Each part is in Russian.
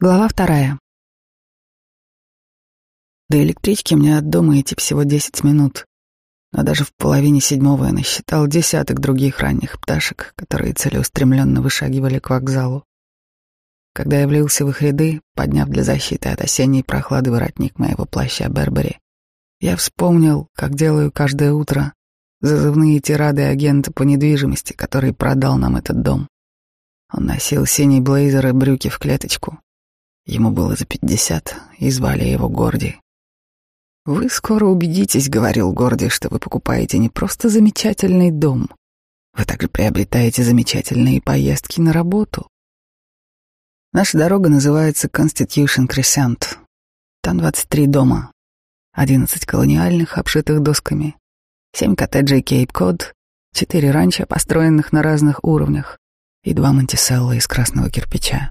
Глава вторая. До электрички мне от дома идти всего десять минут, но даже в половине седьмого я насчитал десяток других ранних пташек, которые целеустремленно вышагивали к вокзалу. Когда я влился в их ряды, подняв для защиты от осенней прохлады воротник моего плаща Бербери, я вспомнил, как делаю каждое утро зазывные тирады агента по недвижимости, который продал нам этот дом. Он носил синий блейзер и брюки в клеточку, Ему было за пятьдесят, и звали его Горди. «Вы скоро убедитесь», — говорил Горди, — «что вы покупаете не просто замечательный дом, вы также приобретаете замечательные поездки на работу». Наша дорога называется Constitution Crescent. Там 23 дома, 11 колониальных, обшитых досками, 7 коттеджей Кейп-Код, 4 ранчо, построенных на разных уровнях, и два Монтиселла из красного кирпича.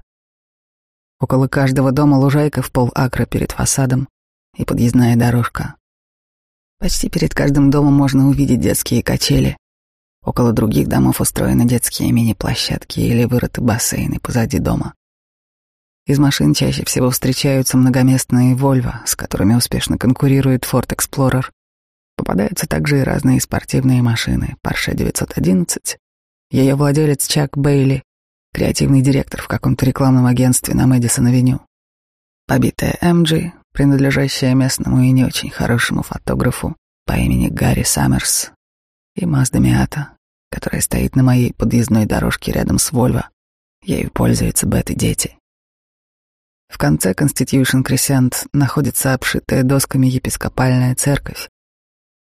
Около каждого дома лужайка в пол акра перед фасадом и подъездная дорожка. Почти перед каждым домом можно увидеть детские качели. Около других домов устроены детские мини-площадки или вырыты бассейны позади дома. Из машин чаще всего встречаются многоместные Volvo, с которыми успешно конкурирует Ford Explorer. Попадаются также и разные спортивные машины, Porsche 911, ее владелец Чак Бейли креативный директор в каком-то рекламном агентстве на Мэдисон-авеню. Побитая MG, принадлежащая местному и не очень хорошему фотографу по имени Гарри Саммерс, и Мазда Миата, которая стоит на моей подъездной дорожке рядом с Вольво. Ею пользуются Бет и дети. В конце Constitution Crescent находится обшитая досками епископальная церковь.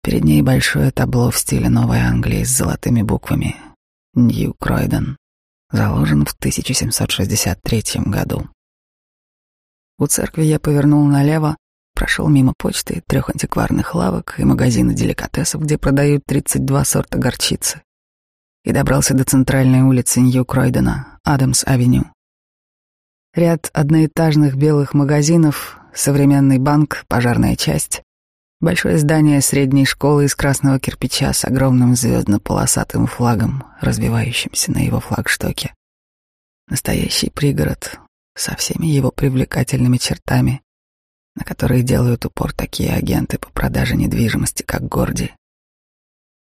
Перед ней большое табло в стиле Новой Англии с золотыми буквами «Нью Кройден» заложен в 1763 году. У церкви я повернул налево, прошел мимо почты, трех антикварных лавок и магазина деликатесов, где продают 32 сорта горчицы, и добрался до центральной улицы Нью-Кройдена, Адамс-авеню. Ряд одноэтажных белых магазинов, современный банк, пожарная часть, Большое здание средней школы из красного кирпича с огромным звездно-полосатым флагом, развивающимся на его флагштоке. Настоящий пригород со всеми его привлекательными чертами, на которые делают упор такие агенты по продаже недвижимости, как Горди.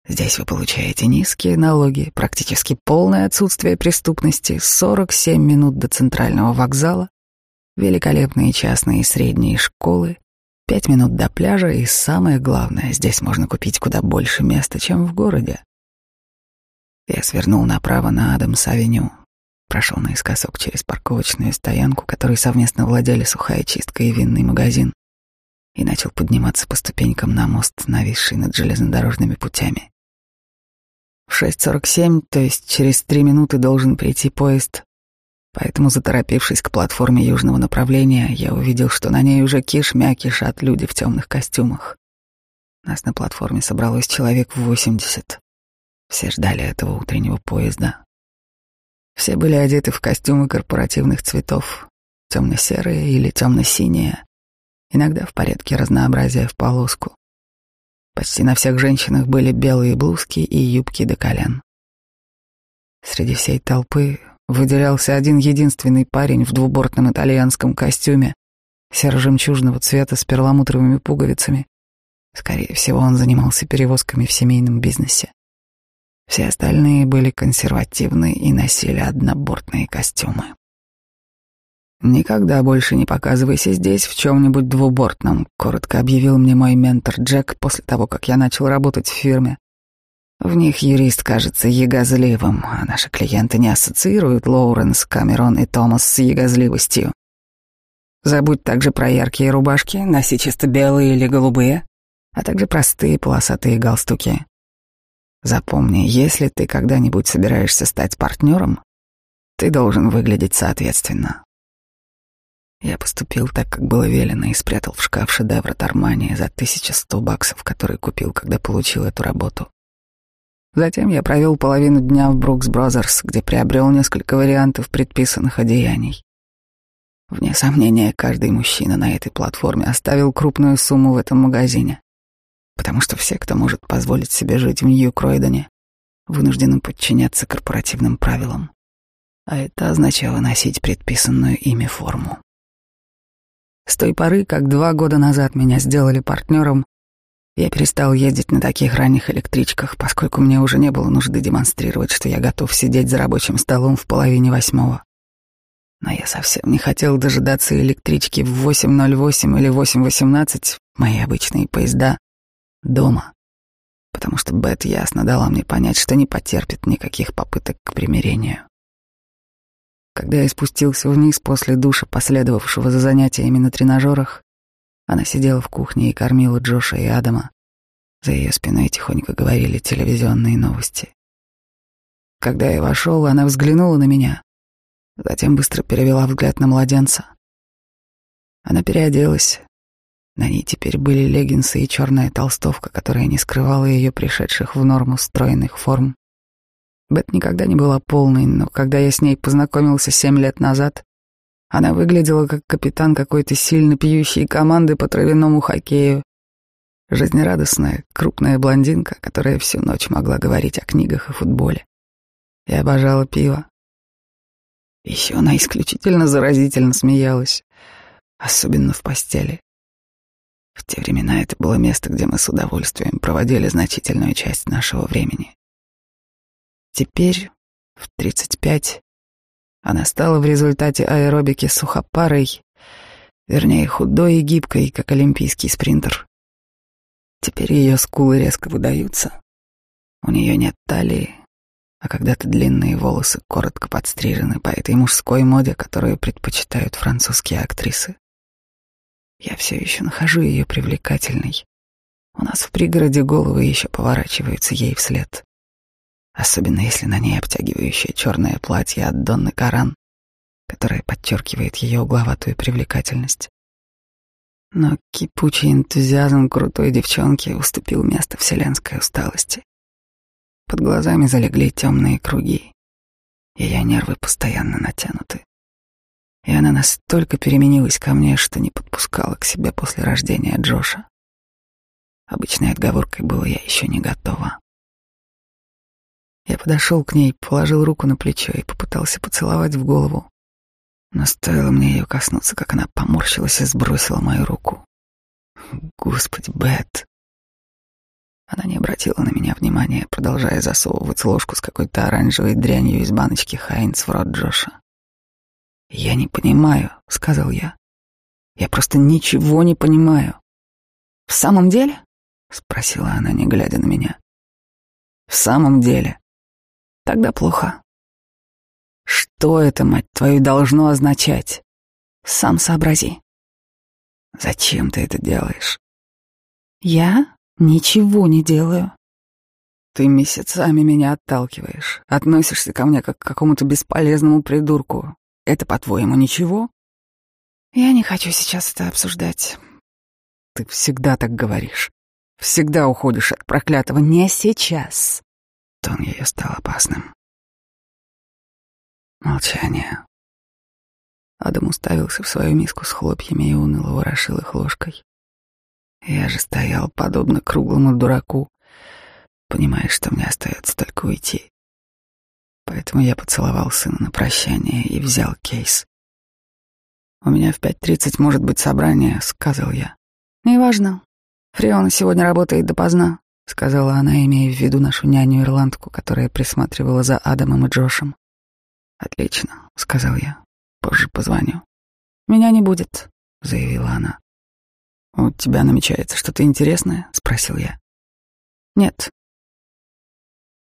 Здесь вы получаете низкие налоги, практически полное отсутствие преступности, 47 минут до центрального вокзала, великолепные частные и средние школы, Пять минут до пляжа, и самое главное, здесь можно купить куда больше места, чем в городе. Я свернул направо на Адамс-авеню, прошел наискосок через парковочную стоянку, которой совместно владели сухая чистка и винный магазин, и начал подниматься по ступенькам на мост, нависший над железнодорожными путями. В 6.47, то есть через три минуты, должен прийти поезд Поэтому, заторопившись к платформе южного направления, я увидел, что на ней уже кишмя кишат люди в темных костюмах. Нас на платформе собралось человек восемьдесят. Все ждали этого утреннего поезда. Все были одеты в костюмы корпоративных цветов, темно-серые или темно-синие, иногда в порядке разнообразия в полоску. Почти на всех женщинах были белые блузки и юбки до колен. Среди всей толпы выделялся один единственный парень в двубортном итальянском костюме, серо-жемчужного цвета с перламутровыми пуговицами. Скорее всего, он занимался перевозками в семейном бизнесе. Все остальные были консервативны и носили однобортные костюмы. «Никогда больше не показывайся здесь в чем-нибудь двубортном», — коротко объявил мне мой ментор Джек после того, как я начал работать в фирме. В них юрист кажется ягозливым, а наши клиенты не ассоциируют Лоуренс, Камерон и Томас с ягозливостью. Забудь также про яркие рубашки, носи чисто белые или голубые, а также простые полосатые галстуки. Запомни, если ты когда-нибудь собираешься стать партнером, ты должен выглядеть соответственно. Я поступил так, как было велено, и спрятал в шкаф шедевр Армани за 1100 баксов, который купил, когда получил эту работу. Затем я провел половину дня в Брукс Бразерс, где приобрел несколько вариантов предписанных одеяний. Вне сомнения, каждый мужчина на этой платформе оставил крупную сумму в этом магазине, потому что все, кто может позволить себе жить в Нью-Кройдоне, вынуждены подчиняться корпоративным правилам, а это означало носить предписанную ими форму. С той поры, как два года назад меня сделали партнером, я перестал ездить на таких ранних электричках, поскольку мне уже не было нужды демонстрировать, что я готов сидеть за рабочим столом в половине восьмого. Но я совсем не хотел дожидаться электрички в 8.08 или 8.18, мои обычные поезда, дома, потому что Бет ясно дала мне понять, что не потерпит никаких попыток к примирению. Когда я спустился вниз после душа, последовавшего за занятиями на тренажерах, она сидела в кухне и кормила Джоша и Адама. За ее спиной тихонько говорили телевизионные новости. Когда я вошел, она взглянула на меня, затем быстро перевела взгляд на младенца. Она переоделась. На ней теперь были леггинсы и черная толстовка, которая не скрывала ее пришедших в норму стройных форм. Бет никогда не была полной, но когда я с ней познакомился семь лет назад, она выглядела как капитан какой-то сильно пьющей команды по травяному хоккею. Жизнерадостная, крупная блондинка, которая всю ночь могла говорить о книгах и футболе. И обожала пиво. Еще она исключительно заразительно смеялась, особенно в постели. В те времена это было место, где мы с удовольствием проводили значительную часть нашего времени. Теперь, в тридцать пять, она стала в результате аэробики сухопарой, вернее, худой и гибкой, как олимпийский спринтер. Теперь ее скулы резко выдаются. У нее нет талии, а когда-то длинные волосы коротко подстрижены по этой мужской моде, которую предпочитают французские актрисы. Я все еще нахожу ее привлекательной. У нас в пригороде головы еще поворачиваются ей вслед особенно если на ней обтягивающее черное платье от Донны Каран, которое подчеркивает ее угловатую привлекательность. Но кипучий энтузиазм крутой девчонки уступил место вселенской усталости. Под глазами залегли темные круги, ее нервы постоянно натянуты. И она настолько переменилась ко мне, что не подпускала к себе после рождения Джоша. Обычной отговоркой было «я еще не готова». Я подошел к ней, положил руку на плечо и попытался поцеловать в голову. Но стоило мне ее коснуться, как она поморщилась и сбросила мою руку. Господи, Бет. Она не обратила на меня внимания, продолжая засовывать ложку с какой-то оранжевой дрянью из баночки Хайнц в рот Джоша. «Я не понимаю», — сказал я. «Я просто ничего не понимаю». «В самом деле?» — спросила она, не глядя на меня. «В самом деле», Тогда плохо. Что это, мать твою, должно означать? Сам сообрази. Зачем ты это делаешь? Я ничего не делаю. Ты месяцами меня отталкиваешь, относишься ко мне как к какому-то бесполезному придурку. Это, по-твоему, ничего? Я не хочу сейчас это обсуждать. Ты всегда так говоришь. Всегда уходишь от проклятого. Не сейчас. Тон ее стал опасным. Молчание. Адам уставился в свою миску с хлопьями и уныло ворошил их ложкой. Я же стоял подобно круглому дураку, понимая, что мне остается только уйти. Поэтому я поцеловал сына на прощание и взял кейс. «У меня в пять тридцать может быть собрание», — сказал я. «Неважно. Фриона сегодня работает допоздна сказала она, имея в виду нашу няню-ирландку, которая присматривала за Адамом и Джошем. «Отлично», — сказал я. «Позже позвоню». «Меня не будет», — заявила она. «У тебя намечается что-то интересное?» — спросил я. «Нет».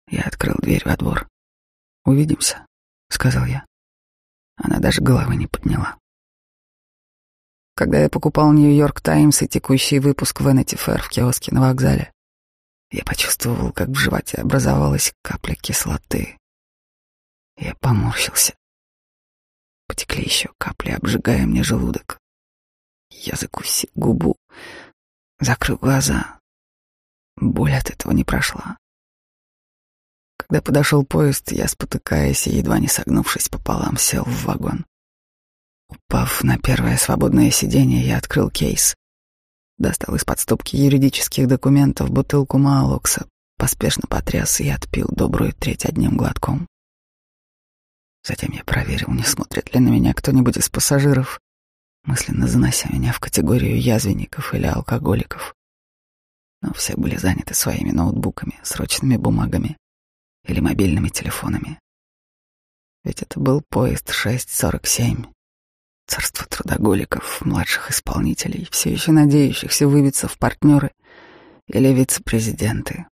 Я открыл дверь во двор. «Увидимся», — сказал я. Она даже головы не подняла. Когда я покупал «Нью-Йорк Таймс» и текущий выпуск «Венити Фэр» в киоске на вокзале, я почувствовал, как в животе образовалась капля кислоты. Я поморщился. Потекли еще капли, обжигая мне желудок. Я закусил губу, закрыл глаза. Боль от этого не прошла. Когда подошел поезд, я, спотыкаясь и едва не согнувшись пополам, сел в вагон. Упав на первое свободное сиденье, я открыл кейс. Достал из-под стопки юридических документов бутылку Маалокса, поспешно потряс и отпил добрую треть одним глотком. Затем я проверил, не смотрит ли на меня кто-нибудь из пассажиров, мысленно занося меня в категорию язвенников или алкоголиков. Но все были заняты своими ноутбуками, срочными бумагами или мобильными телефонами. Ведь это был поезд 647. Царство трудоголиков, младших исполнителей, все еще надеющихся выбиться в партнеры или вице-президенты.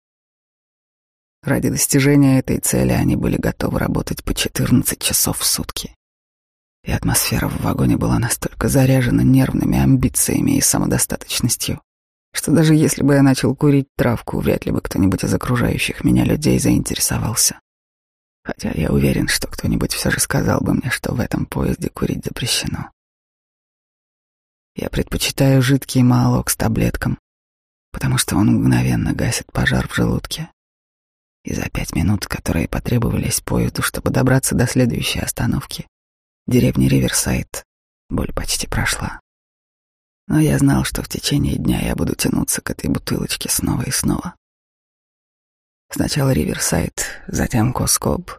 Ради достижения этой цели они были готовы работать по 14 часов в сутки. И атмосфера в вагоне была настолько заряжена нервными амбициями и самодостаточностью, что даже если бы я начал курить травку, вряд ли бы кто-нибудь из окружающих меня людей заинтересовался. Хотя я уверен, что кто-нибудь все же сказал бы мне, что в этом поезде курить запрещено. Я предпочитаю жидкий маалок с таблеткам, потому что он мгновенно гасит пожар в желудке. И за пять минут, которые потребовались поезду, чтобы добраться до следующей остановки, деревни Риверсайд, боль почти прошла. Но я знал, что в течение дня я буду тянуться к этой бутылочке снова и снова. Сначала Риверсайд, затем Коскоб,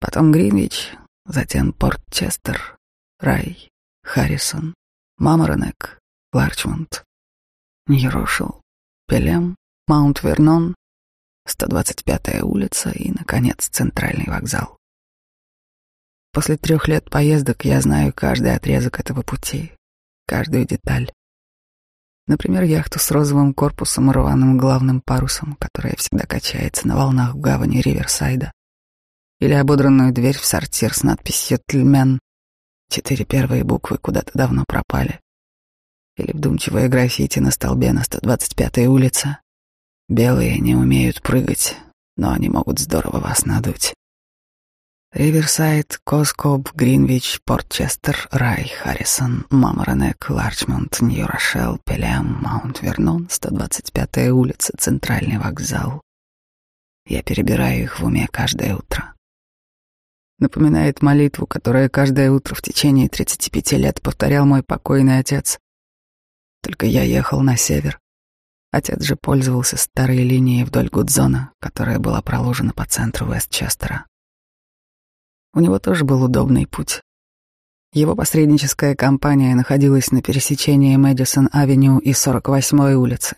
потом Гринвич, затем Порт-Честер, Рай, Харрисон, Маморонек, Ларчмонд, Нью-Рошел, Пелем, Маунт-Вернон, 125-я улица и, наконец, центральный вокзал. После трех лет поездок я знаю каждый отрезок этого пути, каждую деталь. Например, яхту с розовым корпусом и рваным главным парусом, которая всегда качается на волнах в гавани Риверсайда. Или ободранную дверь в сортир с надписью «Тельмен». Четыре первые буквы куда-то давно пропали. Или вдумчивое граффити на столбе на 125-й улице. Белые не умеют прыгать, но они могут здорово вас надуть. Риверсайд, Коскоб, Гринвич, Портчестер, Рай, Харрисон, Маморонек, Ларчмонт, Нью-Рошел, Пелем, Маунт-Вернон, 125-я улица, Центральный вокзал. Я перебираю их в уме каждое утро. Напоминает молитву, которая каждое утро в течение 35 лет повторял мой покойный отец. Только я ехал на север. Отец же пользовался старой линией вдоль Гудзона, которая была проложена по центру Вестчестера. У него тоже был удобный путь. Его посредническая компания находилась на пересечении Мэдисон-авеню и 48-й улицы,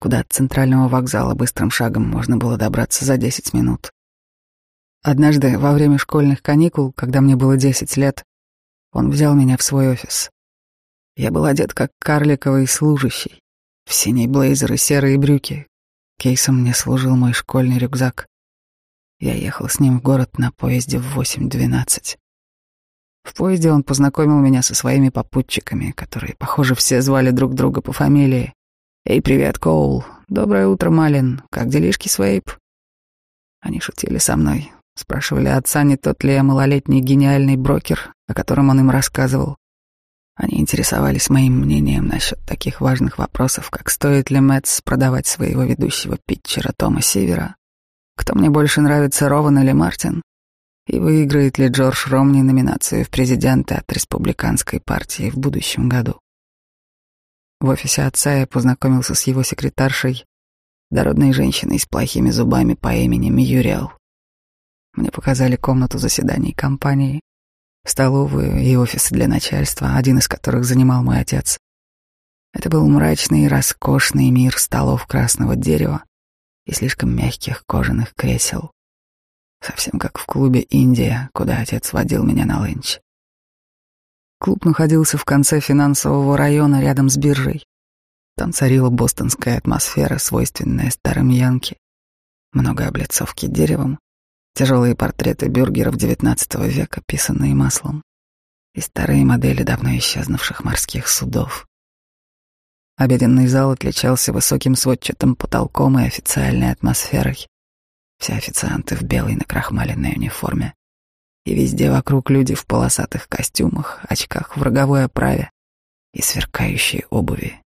куда от центрального вокзала быстрым шагом можно было добраться за 10 минут. Однажды, во время школьных каникул, когда мне было 10 лет, он взял меня в свой офис. Я был одет как карликовый служащий, в синий блейзер и серые брюки. Кейсом мне служил мой школьный рюкзак. Я ехал с ним в город на поезде в 8.12. В поезде он познакомил меня со своими попутчиками, которые, похоже, все звали друг друга по фамилии. «Эй, привет, Коул! Доброе утро, Малин! Как делишки, Свейп?» Они шутили со мной, спрашивали отца, не тот ли я малолетний гениальный брокер, о котором он им рассказывал. Они интересовались моим мнением насчет таких важных вопросов, как стоит ли Мэтс продавать своего ведущего питчера Тома Сивера, кто мне больше нравится, Рован или Мартин? И выиграет ли Джордж Ромни номинацию в президенты от республиканской партии в будущем году? В офисе отца я познакомился с его секретаршей, дородной женщиной с плохими зубами по имени Мьюриэл. Мне показали комнату заседаний компании, столовую и офисы для начальства, один из которых занимал мой отец. Это был мрачный и роскошный мир столов красного дерева, и слишком мягких кожаных кресел. Совсем как в клубе «Индия», куда отец водил меня на ленч. Клуб находился в конце финансового района рядом с биржей. Там царила бостонская атмосфера, свойственная старым янки. Много облицовки деревом, тяжелые портреты бюргеров XIX века, писанные маслом, и старые модели давно исчезнувших морских судов. Обеденный зал отличался высоким сводчатым потолком и официальной атмосферой. Все официанты в белой накрахмаленной униформе. И везде вокруг люди в полосатых костюмах, очках в роговой оправе и сверкающей обуви.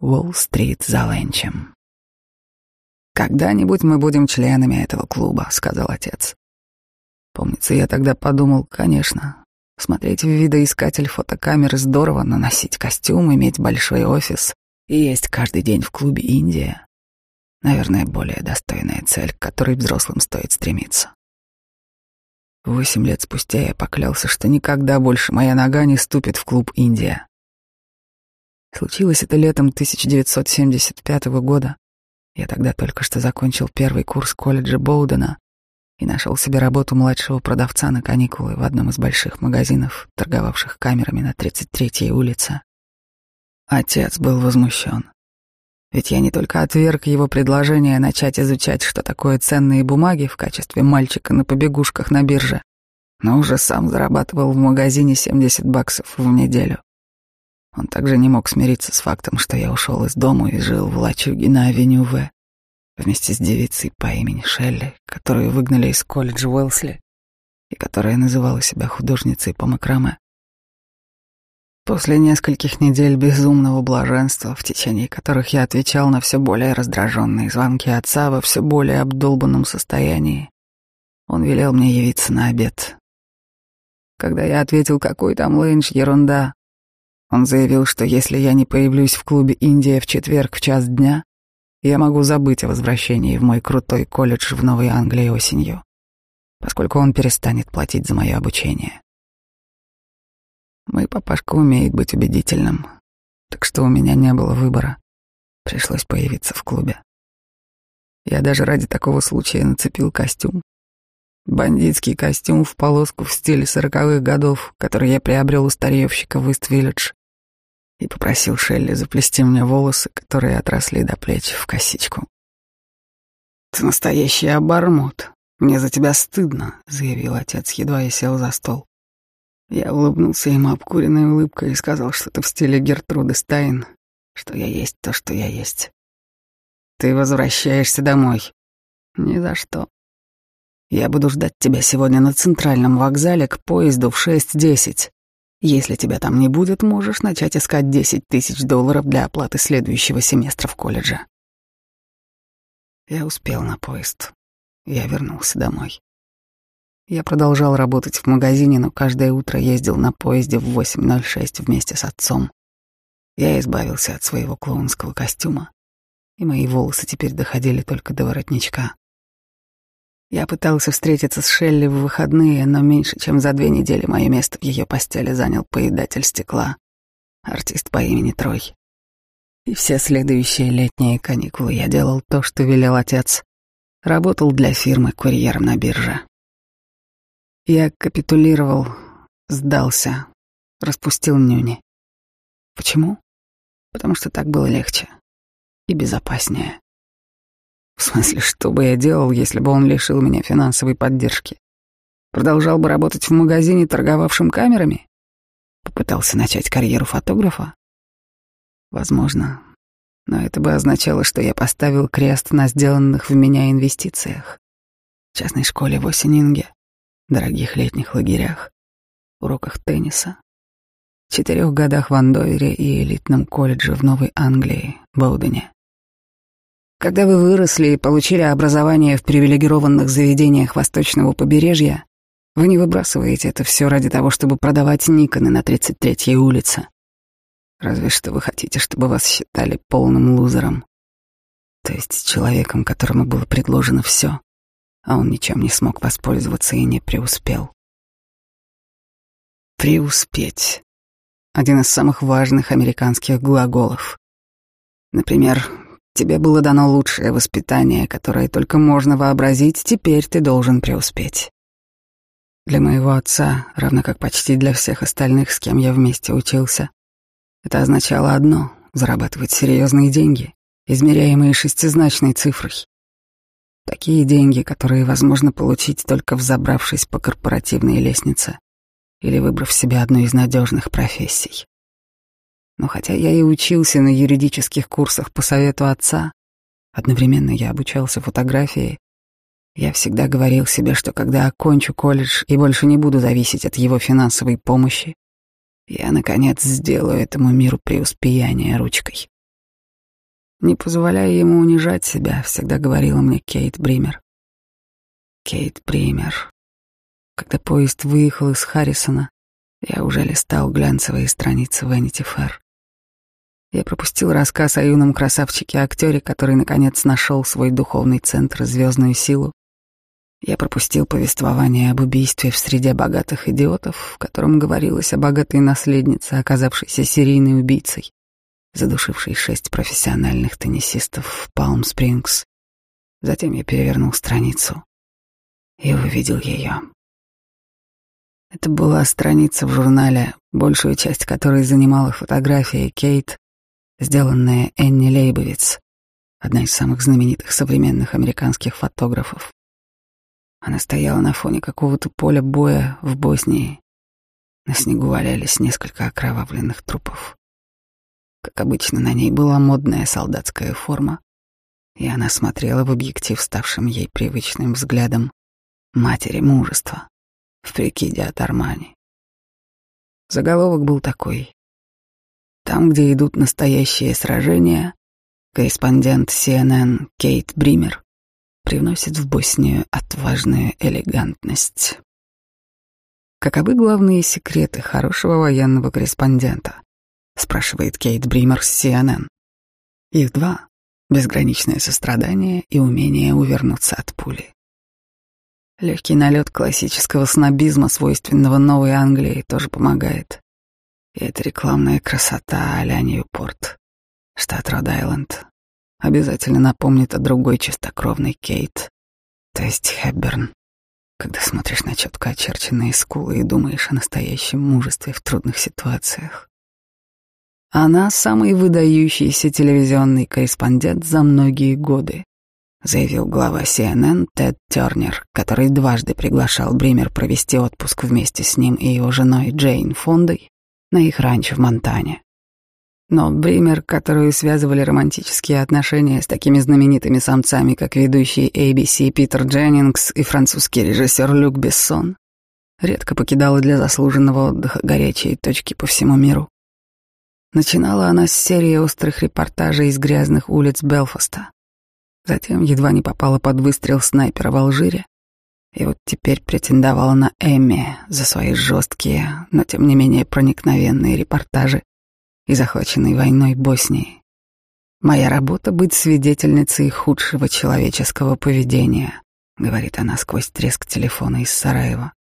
Уолл-стрит за ленчем. «Когда-нибудь мы будем членами этого клуба», — сказал отец. Помнится, я тогда подумал, конечно, Смотреть в видоискатель фотокамеры здорово, но носить костюм, иметь большой офис и есть каждый день в клубе «Индия» — наверное, более достойная цель, к которой взрослым стоит стремиться. Восемь лет спустя я поклялся, что никогда больше моя нога не ступит в клуб «Индия». Случилось это летом 1975 года. Я тогда только что закончил первый курс колледжа Боудена и нашел себе работу младшего продавца на каникулы в одном из больших магазинов, торговавших камерами на 33-й улице. Отец был возмущен. Ведь я не только отверг его предложение начать изучать, что такое ценные бумаги в качестве мальчика на побегушках на бирже, но уже сам зарабатывал в магазине 70 баксов в неделю. Он также не мог смириться с фактом, что я ушел из дома и жил в лачуге на авеню В вместе с девицей по имени Шелли, которую выгнали из колледжа Уэлсли и которая называла себя художницей по макраме. После нескольких недель безумного блаженства, в течение которых я отвечал на все более раздраженные звонки отца во все более обдолбанном состоянии, он велел мне явиться на обед. Когда я ответил, какой там ленч, ерунда, он заявил, что если я не появлюсь в клубе «Индия» в четверг в час дня, я могу забыть о возвращении в мой крутой колледж в Новой Англии осенью, поскольку он перестанет платить за мое обучение. Мой папашка умеет быть убедительным, так что у меня не было выбора. Пришлось появиться в клубе. Я даже ради такого случая нацепил костюм. Бандитский костюм в полоску в стиле сороковых годов, который я приобрел у старьевщика в Ист-Виллидж и попросил Шелли заплести мне волосы, которые отросли до плеч в косичку. «Ты настоящий обормот. Мне за тебя стыдно», — заявил отец, едва я сел за стол. Я улыбнулся ему обкуренной улыбкой и сказал что-то в стиле Гертруды Стайн, что я есть то, что я есть. «Ты возвращаешься домой?» «Ни за что. Я буду ждать тебя сегодня на центральном вокзале к поезду в шесть десять. Если тебя там не будет, можешь начать искать 10 тысяч долларов для оплаты следующего семестра в колледже. Я успел на поезд. Я вернулся домой. Я продолжал работать в магазине, но каждое утро ездил на поезде в 8.06 вместе с отцом. Я избавился от своего клоунского костюма, и мои волосы теперь доходили только до воротничка. Я пытался встретиться с Шелли в выходные, но меньше чем за две недели мое место в ее постели занял поедатель стекла, артист по имени Трой. И все следующие летние каникулы я делал то, что велел отец. Работал для фирмы курьером на бирже. Я капитулировал, сдался, распустил нюни. Почему? Потому что так было легче и безопаснее. В смысле, что бы я делал, если бы он лишил меня финансовой поддержки? Продолжал бы работать в магазине, торговавшем камерами? Попытался начать карьеру фотографа? Возможно. Но это бы означало, что я поставил крест на сделанных в меня инвестициях. В частной школе в Осенинге, дорогих летних лагерях, уроках тенниса, четырех годах в Андовере и элитном колледже в Новой Англии, Боудене. Когда вы выросли и получили образование в привилегированных заведениях восточного побережья, вы не выбрасываете это все ради того, чтобы продавать Никоны на 33-й улице. Разве что вы хотите, чтобы вас считали полным лузером. То есть человеком, которому было предложено все, а он ничем не смог воспользоваться и не преуспел. Преуспеть — один из самых важных американских глаголов. Например, Тебе было дано лучшее воспитание, которое только можно вообразить, теперь ты должен преуспеть. Для моего отца, равно как почти для всех остальных, с кем я вместе учился, это означало одно — зарабатывать серьезные деньги, измеряемые шестизначной цифрой. Такие деньги, которые возможно получить только взобравшись по корпоративной лестнице или выбрав себе одну из надежных профессий. Но хотя я и учился на юридических курсах по совету отца, одновременно я обучался фотографии, я всегда говорил себе, что когда окончу колледж и больше не буду зависеть от его финансовой помощи, я, наконец, сделаю этому миру преуспеяние ручкой. Не позволяя ему унижать себя, всегда говорила мне Кейт Бример. Кейт Бример. Когда поезд выехал из Харрисона, я уже листал глянцевые страницы Vanity Fair. Я пропустил рассказ о юном красавчике-актере, который наконец нашел свой духовный центр, звездную силу, Я пропустил повествование об убийстве в среде богатых идиотов, в котором говорилось о богатой наследнице, оказавшейся серийной убийцей, задушившей шесть профессиональных теннисистов в Палм-Спрингс. Затем я перевернул страницу и увидел ее. Это была страница в журнале, большую часть которой занимала фотография Кейт, сделанная Энни Лейбовиц, одна из самых знаменитых современных американских фотографов. Она стояла на фоне какого-то поля боя в Боснии. На снегу валялись несколько окровавленных трупов. Как обычно, на ней была модная солдатская форма, и она смотрела в объектив, ставшим ей привычным взглядом матери мужества в прикиде от Армани. Заголовок был такой. Там, где идут настоящие сражения, корреспондент CNN Кейт Бример привносит в Боснию отважную элегантность. Каковы главные секреты хорошего военного корреспондента? спрашивает Кейт Бример с CNN. Их два — безграничное сострадание и умение увернуться от пули. Легкий налет классического снобизма, свойственного Новой Англии, тоже помогает. Это рекламная красота а-ля Ньюпорт, штат Род-Айленд, обязательно напомнит о другой чистокровной Кейт, то есть Хэбберн, когда смотришь на четко очерченные скулы и думаешь о настоящем мужестве в трудных ситуациях. Она самый выдающийся телевизионный корреспондент за многие годы, заявил глава CNN Тед Тернер, который дважды приглашал Бример провести отпуск вместе с ним и его женой Джейн Фондой на их ранчо в Монтане. Но Бример, которую связывали романтические отношения с такими знаменитыми самцами, как ведущий ABC Питер Дженнингс и французский режиссер Люк Бессон, редко покидала для заслуженного отдыха горячие точки по всему миру. Начинала она с серии острых репортажей из грязных улиц Белфаста. Затем едва не попала под выстрел снайпера в Алжире. И вот теперь претендовала на Эмми за свои жесткие, но тем не менее проникновенные репортажи и захваченной войной Боснии. Моя работа — быть свидетельницей худшего человеческого поведения, говорит она сквозь треск телефона из Сараева.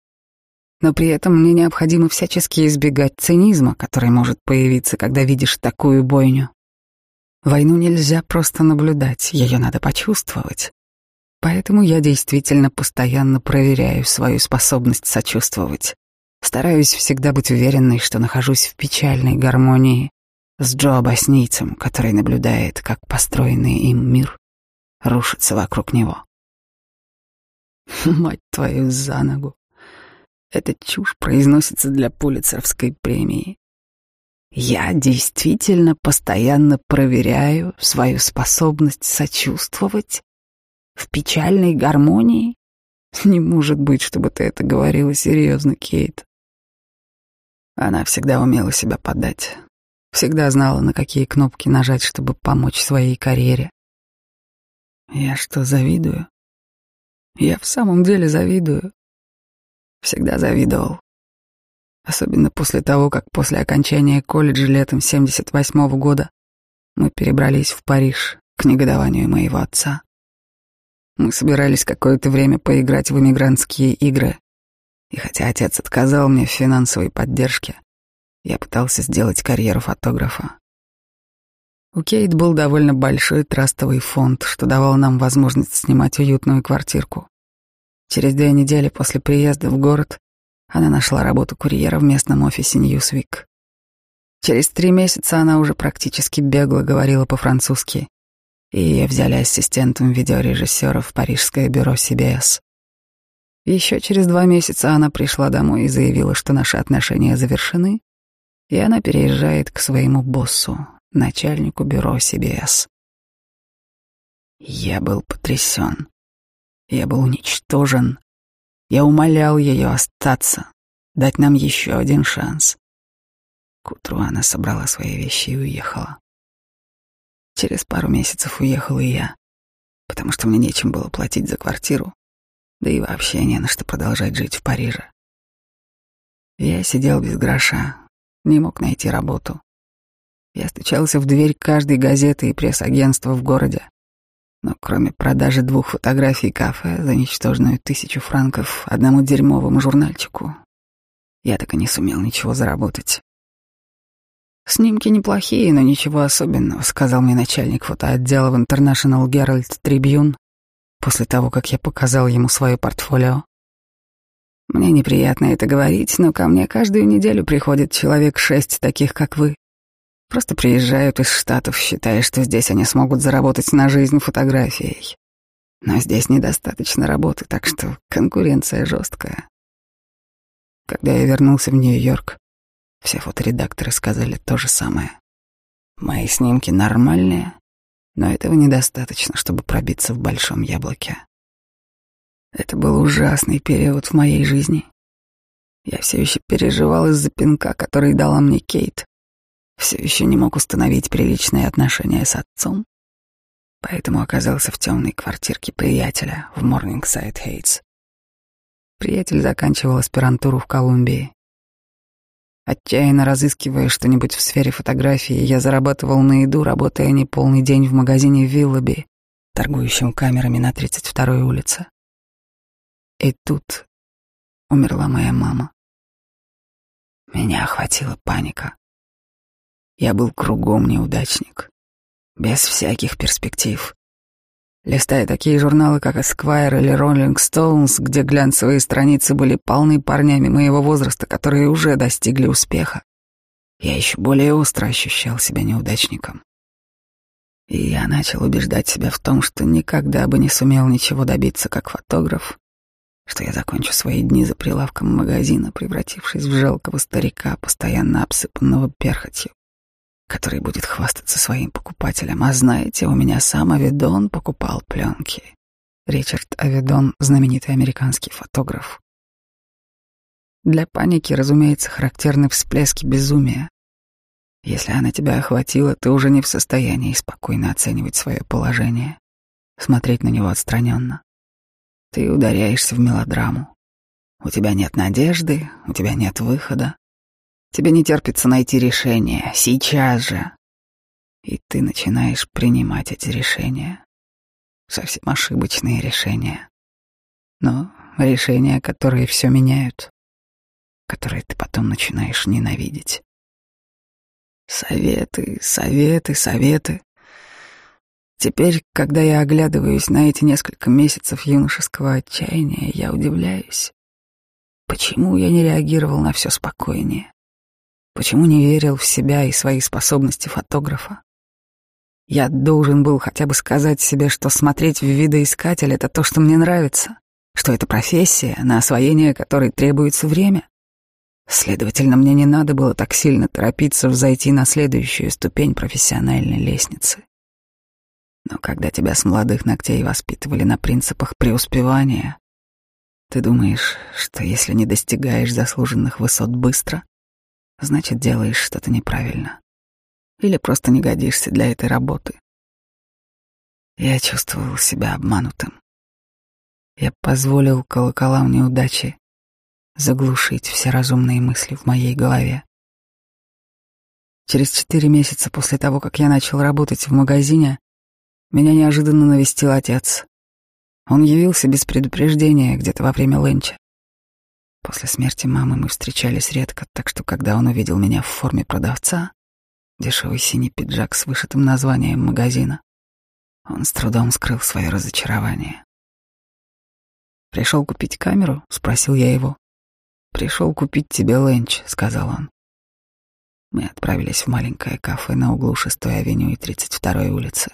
Но при этом мне необходимо всячески избегать цинизма, который может появиться, когда видишь такую бойню. Войну нельзя просто наблюдать, ее надо почувствовать. Поэтому я действительно постоянно проверяю свою способность сочувствовать. Стараюсь всегда быть уверенной, что нахожусь в печальной гармонии с Джо Боснийцем, который наблюдает, как построенный им мир рушится вокруг него. Мать твою за ногу. Эта чушь произносится для Пулицеровской премии. Я действительно постоянно проверяю свою способность сочувствовать в печальной гармонии. Не может быть, чтобы ты это говорила серьезно, Кейт. Она всегда умела себя подать, всегда знала, на какие кнопки нажать, чтобы помочь своей карьере. Я что, завидую? Я в самом деле завидую. Всегда завидовал. Особенно после того, как после окончания колледжа летом 78 -го года мы перебрались в Париж к негодованию моего отца. Мы собирались какое-то время поиграть в иммигрантские игры, и хотя отец отказал мне в финансовой поддержке, я пытался сделать карьеру фотографа. У Кейт был довольно большой трастовый фонд, что давал нам возможность снимать уютную квартирку. Через две недели после приезда в город она нашла работу курьера в местном офисе Ньюсвик. Через три месяца она уже практически бегло говорила по-французски, и ее взяли ассистентом видеорежиссера в парижское бюро CBS. Еще через два месяца она пришла домой и заявила, что наши отношения завершены, и она переезжает к своему боссу, начальнику бюро CBS. Я был потрясен. Я был уничтожен. Я умолял ее остаться, дать нам еще один шанс. К утру она собрала свои вещи и уехала. Через пару месяцев уехал и я, потому что мне нечем было платить за квартиру, да и вообще не на что продолжать жить в Париже. Я сидел без гроша, не мог найти работу. Я стучался в дверь каждой газеты и пресс-агентства в городе. Но кроме продажи двух фотографий кафе за ничтожную тысячу франков одному дерьмовому журнальчику, я так и не сумел ничего заработать. «Снимки неплохие, но ничего особенного», — сказал мне начальник фотоотдела в International Herald Tribune после того, как я показал ему свое портфолио. «Мне неприятно это говорить, но ко мне каждую неделю приходит человек шесть таких, как вы. Просто приезжают из Штатов, считая, что здесь они смогут заработать на жизнь фотографией. Но здесь недостаточно работы, так что конкуренция жесткая. Когда я вернулся в Нью-Йорк, все фоторедакторы сказали то же самое. Мои снимки нормальные, но этого недостаточно, чтобы пробиться в большом яблоке. Это был ужасный период в моей жизни. Я все еще переживал из-за пинка, который дала мне Кейт. Все еще не мог установить приличные отношения с отцом, поэтому оказался в темной квартирке приятеля в Морнингсайд Хейтс. Приятель заканчивал аспирантуру в Колумбии. Отчаянно разыскивая что-нибудь в сфере фотографии, я зарабатывал на еду, работая неполный день в магазине Виллоби, торгующем камерами на 32-й улице. И тут умерла моя мама. Меня охватила паника. Я был кругом неудачник, без всяких перспектив. Листая такие журналы, как Esquire или Rolling Stones, где глянцевые страницы были полны парнями моего возраста, которые уже достигли успеха, я еще более остро ощущал себя неудачником. И я начал убеждать себя в том, что никогда бы не сумел ничего добиться как фотограф, что я закончу свои дни за прилавком магазина, превратившись в жалкого старика, постоянно обсыпанного перхотью который будет хвастаться своим покупателям. А знаете, у меня сам Авидон покупал пленки. Ричард Авидон — знаменитый американский фотограф. Для паники, разумеется, характерны всплески безумия. Если она тебя охватила, ты уже не в состоянии спокойно оценивать свое положение, смотреть на него отстраненно. Ты ударяешься в мелодраму. У тебя нет надежды, у тебя нет выхода. Тебе не терпится найти решение, сейчас же. И ты начинаешь принимать эти решения. Совсем ошибочные решения. Но решения, которые все меняют, которые ты потом начинаешь ненавидеть. Советы, советы, советы. Теперь, когда я оглядываюсь на эти несколько месяцев юношеского отчаяния, я удивляюсь. Почему я не реагировал на все спокойнее? Почему не верил в себя и свои способности фотографа? Я должен был хотя бы сказать себе, что смотреть в видоискатель — это то, что мне нравится, что это профессия, на освоение которой требуется время. Следовательно, мне не надо было так сильно торопиться взойти на следующую ступень профессиональной лестницы. Но когда тебя с молодых ногтей воспитывали на принципах преуспевания, ты думаешь, что если не достигаешь заслуженных высот быстро, значит, делаешь что-то неправильно. Или просто не годишься для этой работы. Я чувствовал себя обманутым. Я позволил колоколам неудачи заглушить все разумные мысли в моей голове. Через четыре месяца после того, как я начал работать в магазине, меня неожиданно навестил отец. Он явился без предупреждения где-то во время ленча. После смерти мамы мы встречались редко, так что когда он увидел меня в форме продавца, дешевый синий пиджак с вышитым названием магазина, он с трудом скрыл свое разочарование. «Пришел купить камеру?» — спросил я его. «Пришел купить тебе ленч», — сказал он. Мы отправились в маленькое кафе на углу 6-й авеню и 32-й улицы.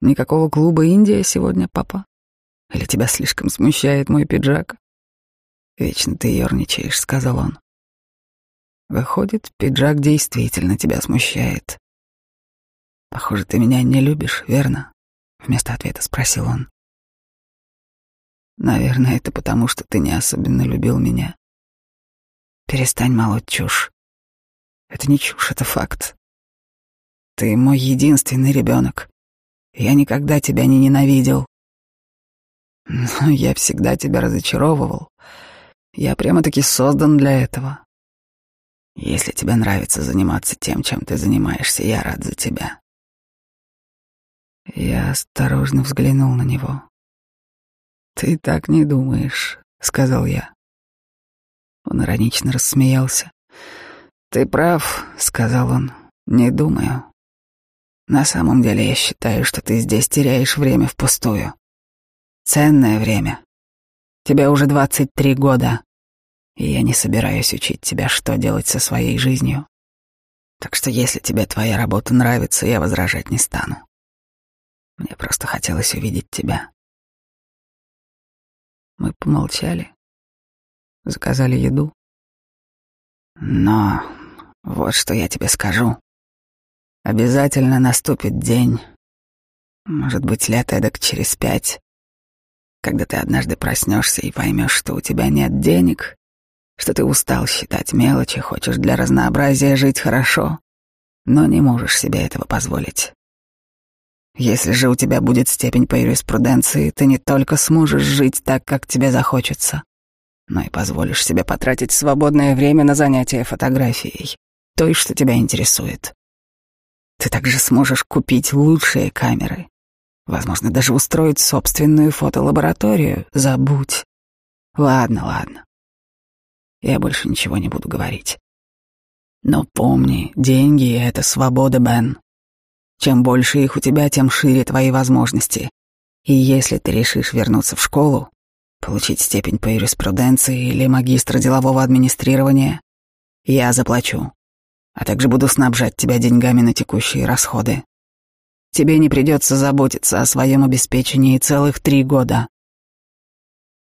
«Никакого клуба «Индия» сегодня, папа? Или тебя слишком смущает мой пиджак?» «Вечно ты ерничаешь», — сказал он. «Выходит, пиджак действительно тебя смущает. Похоже, ты меня не любишь, верно?» Вместо ответа спросил он. «Наверное, это потому, что ты не особенно любил меня. Перестань молоть чушь. Это не чушь, это факт. Ты мой единственный ребенок. Я никогда тебя не ненавидел. Но я всегда тебя разочаровывал. Я прямо-таки создан для этого. Если тебе нравится заниматься тем, чем ты занимаешься, я рад за тебя. Я осторожно взглянул на него. «Ты так не думаешь», — сказал я. Он иронично рассмеялся. «Ты прав», — сказал он, — «не думаю. На самом деле я считаю, что ты здесь теряешь время впустую. Ценное время. Тебе уже двадцать три года, и я не собираюсь учить тебя, что делать со своей жизнью. Так что если тебе твоя работа нравится, я возражать не стану. Мне просто хотелось увидеть тебя. Мы помолчали, заказали еду. Но вот что я тебе скажу. Обязательно наступит день, может быть, лет эдак через пять, когда ты однажды проснешься и поймешь, что у тебя нет денег, что ты устал считать мелочи, хочешь для разнообразия жить хорошо, но не можешь себе этого позволить. Если же у тебя будет степень по юриспруденции, ты не только сможешь жить так, как тебе захочется, но и позволишь себе потратить свободное время на занятия фотографией, той, что тебя интересует. Ты также сможешь купить лучшие камеры, возможно, даже устроить собственную фотолабораторию. Забудь. Ладно, ладно. Я больше ничего не буду говорить. Но помни, деньги — это свобода, Бен. Чем больше их у тебя, тем шире твои возможности. И если ты решишь вернуться в школу, получить степень по юриспруденции или магистра делового администрирования, я заплачу, а также буду снабжать тебя деньгами на текущие расходы. Тебе не придется заботиться о своем обеспечении целых три года.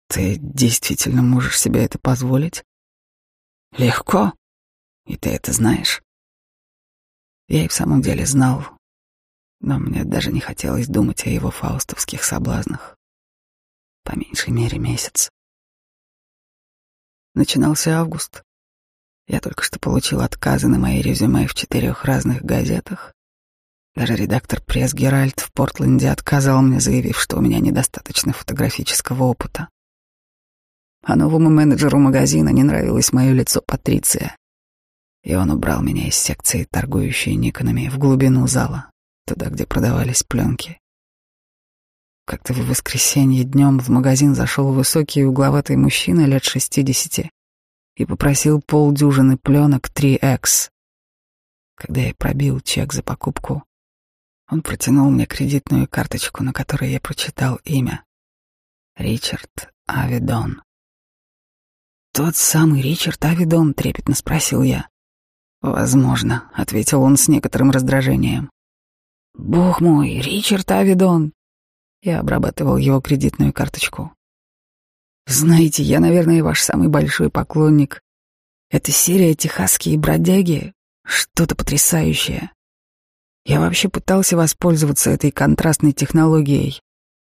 Ты действительно можешь себе это позволить? Легко. И ты это знаешь. Я и в самом деле знал, но мне даже не хотелось думать о его фаустовских соблазнах. По меньшей мере месяц. Начинался август. Я только что получил отказы на мои резюме в четырех разных газетах. Даже редактор пресс Геральт в Портленде отказал мне, заявив, что у меня недостаточно фотографического опыта. А новому менеджеру магазина не нравилось мое лицо Патриция, и он убрал меня из секции, торгующей Никонами, в глубину зала, туда, где продавались пленки. Как-то в воскресенье днем в магазин зашел высокий угловатый мужчина лет шестидесяти и попросил полдюжины пленок 3X. Когда я пробил чек за покупку, он протянул мне кредитную карточку, на которой я прочитал имя. Ричард Авидон. «Тот самый Ричард Авидон?» — трепетно спросил я. «Возможно», — ответил он с некоторым раздражением. «Бог мой, Ричард Авидон!» Я обрабатывал его кредитную карточку. «Знаете, я, наверное, ваш самый большой поклонник. Эта серия «Техасские бродяги» — что-то потрясающее. Я вообще пытался воспользоваться этой контрастной технологией,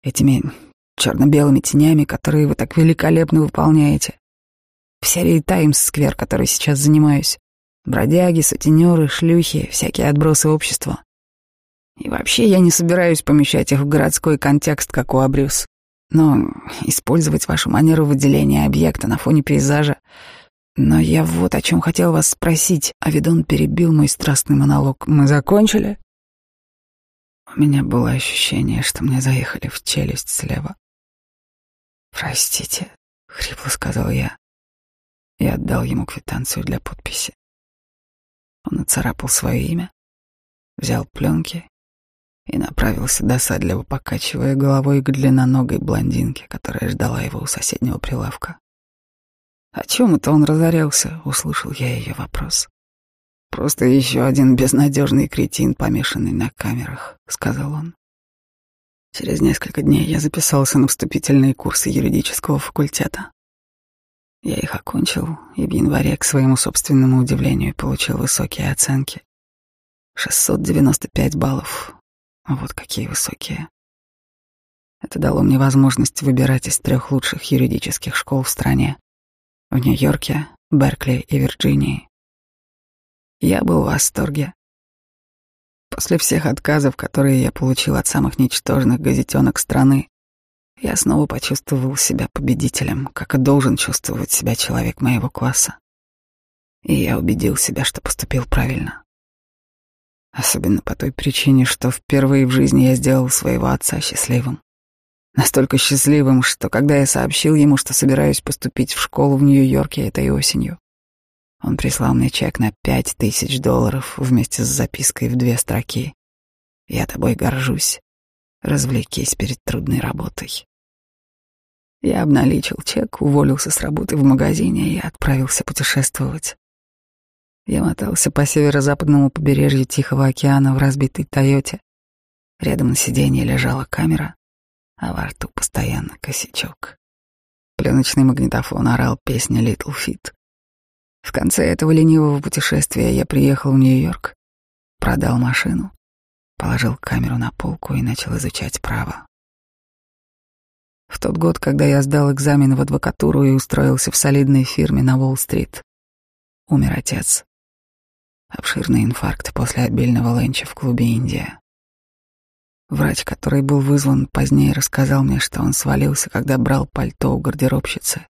этими черно-белыми тенями, которые вы так великолепно выполняете. В серии «Таймс-сквер», которой сейчас занимаюсь. Бродяги, сутенеры, шлюхи, всякие отбросы общества. И вообще я не собираюсь помещать их в городской контекст, как у Абрюс. Но использовать вашу манеру выделения объекта на фоне пейзажа... Но я вот о чем хотел вас спросить. Авидон перебил мой страстный монолог. Мы закончили? Меня было ощущение, что мне заехали в челюсть слева. «Простите», — хрипло сказал я и отдал ему квитанцию для подписи. Он нацарапал свое имя, взял пленки и направился досадливо покачивая головой к длинноногой блондинке, которая ждала его у соседнего прилавка. «О чем это он разорялся?» — услышал я ее вопрос. «Просто еще один безнадежный кретин, помешанный на камерах», — сказал он. Через несколько дней я записался на вступительные курсы юридического факультета. Я их окончил и в январе, к своему собственному удивлению, получил высокие оценки. 695 баллов, вот какие высокие. Это дало мне возможность выбирать из трех лучших юридических школ в стране. В Нью-Йорке, Беркли и Вирджинии. Я был в восторге. После всех отказов, которые я получил от самых ничтожных газетенок страны, я снова почувствовал себя победителем, как и должен чувствовать себя человек моего класса. И я убедил себя, что поступил правильно. Особенно по той причине, что впервые в жизни я сделал своего отца счастливым. Настолько счастливым, что когда я сообщил ему, что собираюсь поступить в школу в Нью-Йорке этой осенью, он прислал мне чек на пять тысяч долларов вместе с запиской в две строки. «Я тобой горжусь. Развлекись перед трудной работой». Я обналичил чек, уволился с работы в магазине и отправился путешествовать. Я мотался по северо-западному побережью Тихого океана в разбитой Тойоте. Рядом на сиденье лежала камера, а во рту постоянно косячок. Пленочный магнитофон орал песня «Little Feet». В конце этого ленивого путешествия я приехал в Нью-Йорк, продал машину, положил камеру на полку и начал изучать право. В тот год, когда я сдал экзамен в адвокатуру и устроился в солидной фирме на Уолл-стрит, умер отец. Обширный инфаркт после обильного ленча в клубе «Индия». Врач, который был вызван позднее, рассказал мне, что он свалился, когда брал пальто у гардеробщицы.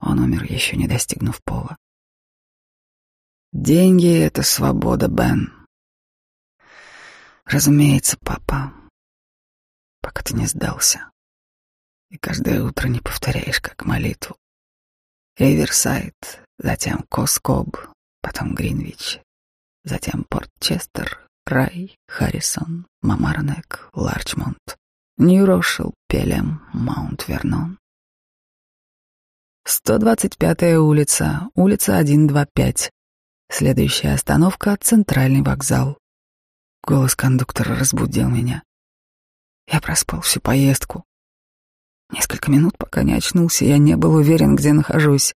Он умер, еще не достигнув пола. Деньги — это свобода, Бен. Разумеется, папа, пока ты не сдался и каждое утро не повторяешь как молитву. Эверсайд, затем Коскоб, потом Гринвич, затем Порт-Честер, Рай, Харрисон, Мамарнек, Ларчмонт, Нью-Рошел, Пелем, Маунт-Вернон. 125-я улица, улица 125. Следующая остановка — Центральный вокзал. Голос кондуктора разбудил меня. Я проспал всю поездку. Несколько минут, пока не очнулся, я не был уверен, где нахожусь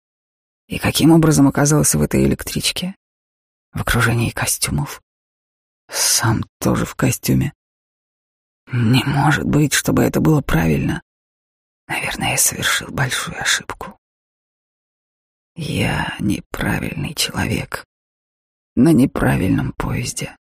и каким образом оказался в этой электричке, в окружении костюмов. Сам тоже в костюме. Не может быть, чтобы это было правильно. Наверное, я совершил большую ошибку. Я неправильный человек на неправильном поезде.